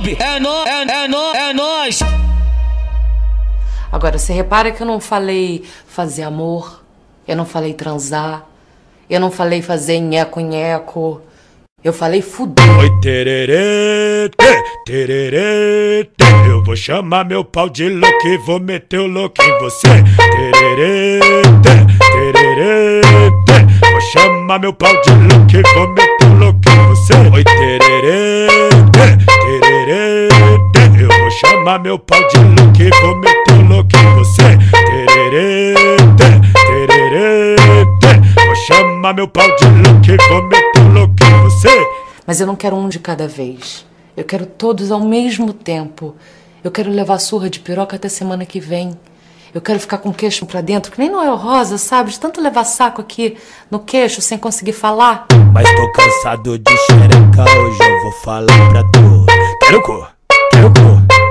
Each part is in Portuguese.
YouTube. É nóis, é, é nóis, é nóis. Agora, você repara que eu não falei fazer amor, eu não falei transar, eu não falei fazer nheco-nheco, eu falei fuder. Oi, tererê, tê, tererê, tê. Eu vou chamar meu pau de louco e vou meter o louco em você. Tererê, tê, tererê, tê. Vou chamar meu pau de louco e vou meter o louco em você. Oi, tererê, vou chamar meu pau de louco e vou meter o louco em você. Tererê, tê, tererê, tê. Vou chamar meu pau de louco e vou meter o louco em você. Mas eu não quero um de cada vez. Eu quero todos ao mesmo tempo. Eu quero levar surra de piroca até semana que vem. Eu quero ficar com o queixo pra dentro, que nem Noel Rosa, sabe? De tanto levar saco aqui no queixo sem conseguir falar. Mas tô cansado de xereca, hoje eu vou falar pra tu. Quero cor,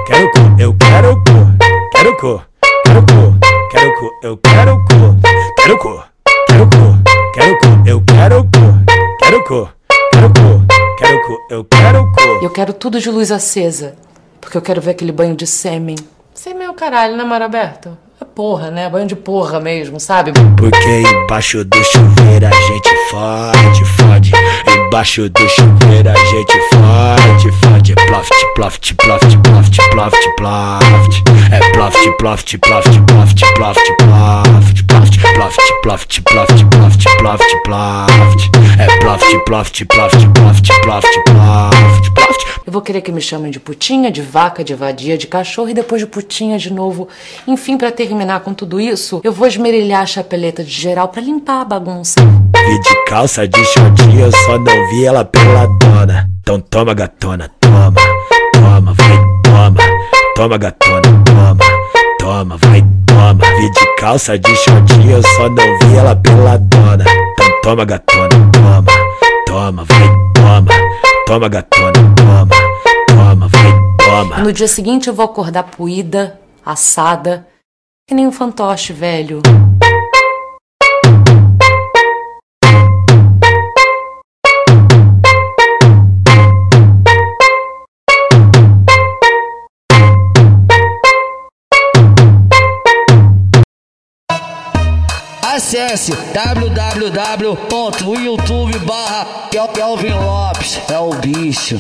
quero cor, eu quero cor, quero cor, quero cor, quero cor, eu quero cor, quero cor, quero cor, quero cor, eu quero cor, quero cor, quero cor, quero cor, eu quero. E eu quero tudo de luz acesa, porque eu quero ver aquele banho de sêmen. Sêmen é o caralho, né, Mar Aberto? É porra, né? Banho de porra mesmo, sabe? Porque embaixo do chuveiro a gente fode, fode. Embaixo do chuveiro a gente fode, fode. Ploft, ploft, ploft, ploft, ploft, ploft. É ploft, ploft, ploft, ploft, ploft, ploft. Ploft, ploft, ploft, ploft, ploft, ploft. É ploft, ploft, ploft, ploft, ploft, ploft. Eu vou querer que me chamem de putinha, de vaca, de vadia, de cachorro e depois de putinha de novo. Enfim, pra terminar com tudo isso, eu vou esmerilhar a chapeleta de geral pra limpar a bagunça. Vi de calça de shortinho, eu só não vi ela pela dona. Então toma gatona, toma, toma, vai, toma, toma gatona, toma, toma, vai, toma. Vi de calça de shortinho, eu só não vi ela pela dona. Então toma gatona, toma, toma, vai, toma, toma gatona, toma. No dia seguinte eu vou acordar poída, assada, que nem um fantoche velho. Acesse www.youtube barra Kelvin Lopes. É o bicho.